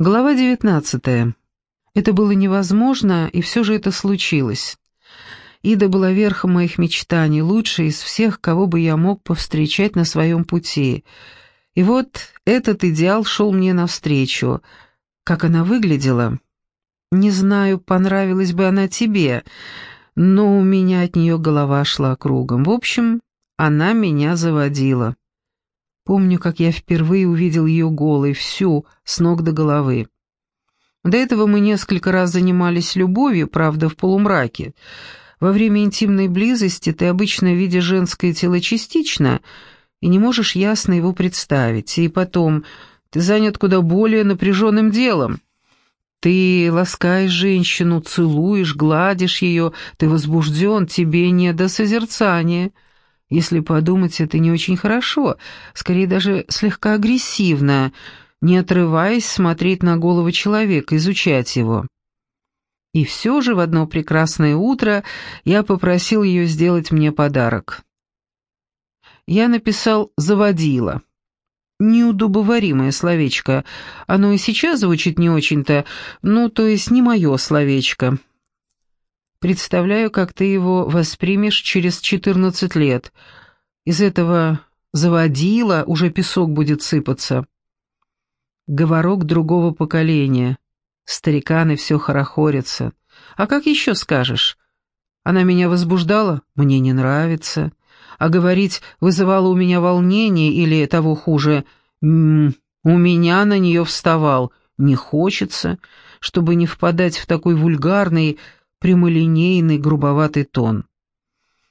Глава девятнадцатая. Это было невозможно, и все же это случилось. Ида была верхом моих мечтаний, лучшей из всех, кого бы я мог повстречать на своем пути. И вот этот идеал шел мне навстречу. Как она выглядела? Не знаю, понравилась бы она тебе, но у меня от нее голова шла кругом. В общем, она меня заводила. Помню, как я впервые увидел ее голой, всю, с ног до головы. До этого мы несколько раз занимались любовью, правда, в полумраке. Во время интимной близости ты обычно видишь женское тело частично и не можешь ясно его представить. И потом, ты занят куда более напряженным делом. Ты ласкаешь женщину, целуешь, гладишь ее, ты возбужден, тебе не до созерцания — если подумать, это не очень хорошо, скорее даже слегка агрессивно, не отрываясь смотреть на голову человека, изучать его. И все же в одно прекрасное утро я попросил ее сделать мне подарок. Я написал «заводила». Неудобоваримое словечко. Оно и сейчас звучит не очень-то, ну, то есть не мое словечко. Представляю, как ты его воспримешь через четырнадцать лет. Из этого заводила уже песок будет сыпаться. Говорок другого поколения. Стариканы все хорохорятся. А как еще скажешь? Она меня возбуждала? Мне не нравится. А говорить вызывало у меня волнение или, того хуже, м -м, у меня на нее вставал. Не хочется, чтобы не впадать в такой вульгарный, прямолинейный, грубоватый тон.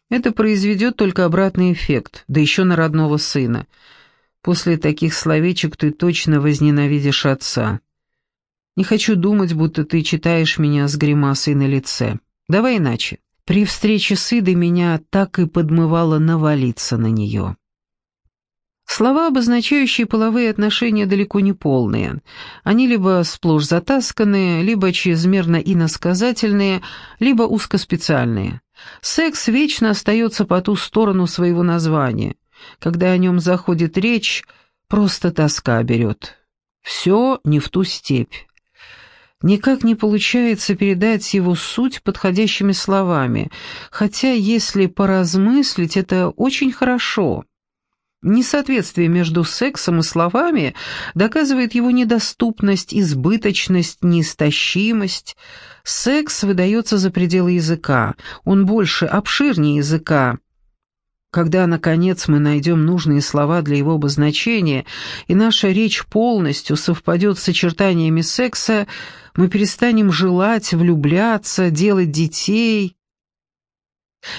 Это произведет только обратный эффект, да еще на родного сына. После таких словечек ты точно возненавидишь отца. Не хочу думать, будто ты читаешь меня с гримасой на лице. Давай иначе. При встрече с Идой меня так и подмывало навалиться на нее. Слова, обозначающие половые отношения, далеко не полные. Они либо сплошь затасканные, либо чрезмерно иносказательные, либо узкоспециальные. Секс вечно остается по ту сторону своего названия. Когда о нем заходит речь, просто тоска берет. Все не в ту степь. Никак не получается передать его суть подходящими словами, хотя, если поразмыслить, это очень хорошо — Несоответствие между сексом и словами доказывает его недоступность, избыточность, неистощимость. Секс выдается за пределы языка, он больше, обширнее языка. Когда, наконец, мы найдем нужные слова для его обозначения, и наша речь полностью совпадет с очертаниями секса, мы перестанем желать, влюбляться, делать детей,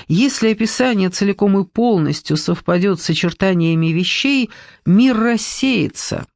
если описание целиком и полностью совпадет с очертаниями вещей, мир рассеется.